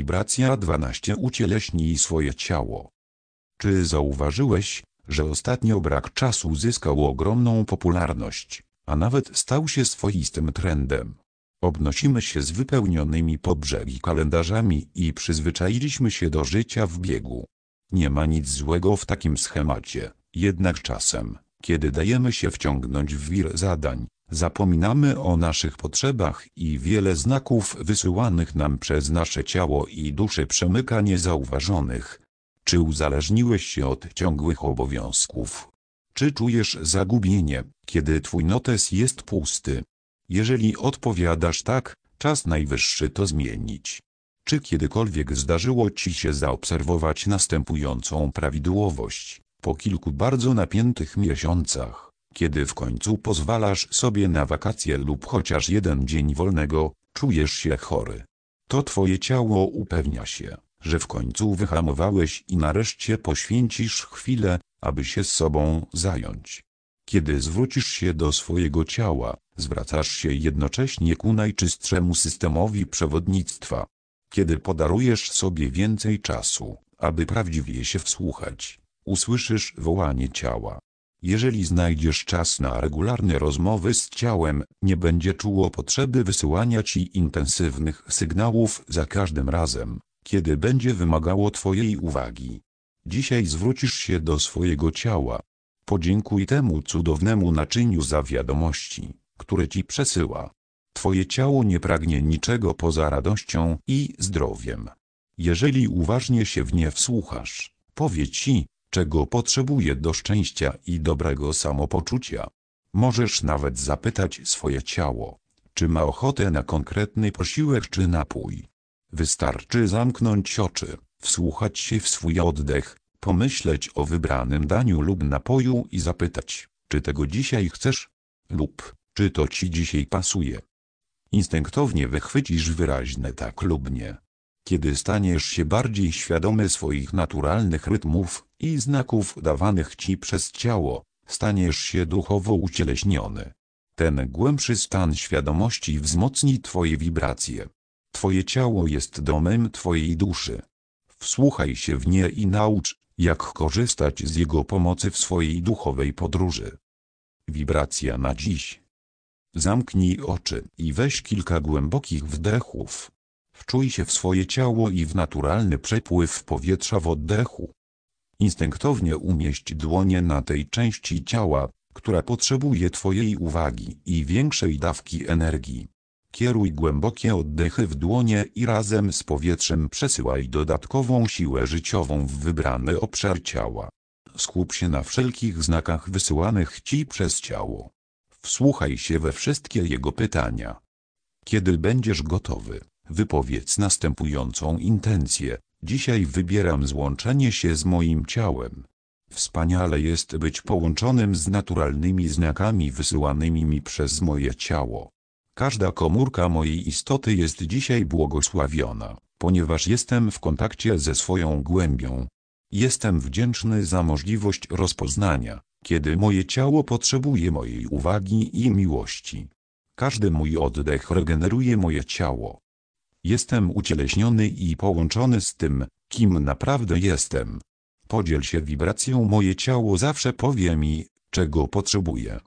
Wibracja 12 Ucieleśnij swoje ciało. Czy zauważyłeś, że ostatnio brak czasu zyskał ogromną popularność, a nawet stał się swoistym trendem? Obnosimy się z wypełnionymi po brzegi kalendarzami i przyzwyczailiśmy się do życia w biegu. Nie ma nic złego w takim schemacie, jednak czasem, kiedy dajemy się wciągnąć w wir zadań, zapominamy o naszych potrzebach i wiele znaków wysyłanych nam przez nasze ciało i duszę przemyka niezauważonych. Czy uzależniłeś się od ciągłych obowiązków? Czy czujesz zagubienie, kiedy twój notes jest pusty? Jeżeli odpowiadasz tak, czas najwyższy to zmienić. Czy kiedykolwiek zdarzyło ci się zaobserwować następującą prawidłowość? Po kilku bardzo napiętych miesiącach, kiedy w końcu pozwalasz sobie na wakacje lub chociaż jeden dzień wolnego, czujesz się chory. To twoje ciało upewnia się, że w końcu wyhamowałeś i nareszcie poświęcisz chwilę, aby się z sobą zająć. Kiedy zwrócisz się do swojego ciała, zwracasz się jednocześnie ku najczystszemu systemowi przewodnictwa. Kiedy podarujesz sobie więcej czasu, aby prawdziwie się wsłuchać, usłyszysz wołanie ciała. Jeżeli znajdziesz czas na regularne rozmowy z ciałem, nie będzie czuło potrzeby wysyłania ci intensywnych sygnałów za każdym razem, kiedy będzie wymagało twojej uwagi. Dzisiaj zwrócisz się do swojego ciała. Podziękuj temu cudownemu naczyniu za wiadomości, które ci przesyła. Twoje ciało nie pragnie niczego poza radością i zdrowiem. Jeżeli uważnie się w nie wsłuchasz, powie ci, czego potrzebuje do szczęścia i dobrego samopoczucia. Możesz nawet zapytać swoje ciało, czy ma ochotę na konkretny posiłek czy napój. Wystarczy zamknąć oczy, wsłuchać się w swój oddech, pomyśleć o wybranym daniu lub napoju i zapytać, czy tego dzisiaj chcesz? Lub, czy to ci dzisiaj pasuje? Instynktownie wychwycisz wyraźne tak lub nie. Kiedy staniesz się bardziej świadomy swoich naturalnych rytmów i znaków dawanych ci przez ciało, staniesz się duchowo ucieleśniony. Ten głębszy stan świadomości wzmocni twoje wibracje. Twoje ciało jest domem twojej duszy. Wsłuchaj się w nie i naucz, jak korzystać z jego pomocy w swojej duchowej podróży. Wibracja na dziś. Zamknij oczy i weź kilka głębokich wdechów. Wczuj się w swoje ciało i w naturalny przepływ powietrza w oddechu. Instynktownie umieść dłonie na tej części ciała, która potrzebuje Twojej uwagi i większej dawki energii. Kieruj głębokie oddechy w dłonie i razem z powietrzem przesyłaj dodatkową siłę życiową w wybrany obszar ciała. Skup się na wszelkich znakach wysyłanych Ci przez ciało. Wsłuchaj się we wszystkie jego pytania. Kiedy będziesz gotowy, wypowiedz następującą intencję. Dzisiaj wybieram złączenie się z moim ciałem. Wspaniale jest być połączonym z naturalnymi znakami wysyłanymi mi przez moje ciało. Każda komórka mojej istoty jest dzisiaj błogosławiona, ponieważ jestem w kontakcie ze swoją głębią. Jestem wdzięczny za możliwość rozpoznania, kiedy moje ciało potrzebuje mojej uwagi i miłości. Każdy mój oddech regeneruje moje ciało. Jestem ucieleśniony i połączony z tym, kim naprawdę jestem. Podziel się wibracją moje ciało zawsze powie mi, czego potrzebuje.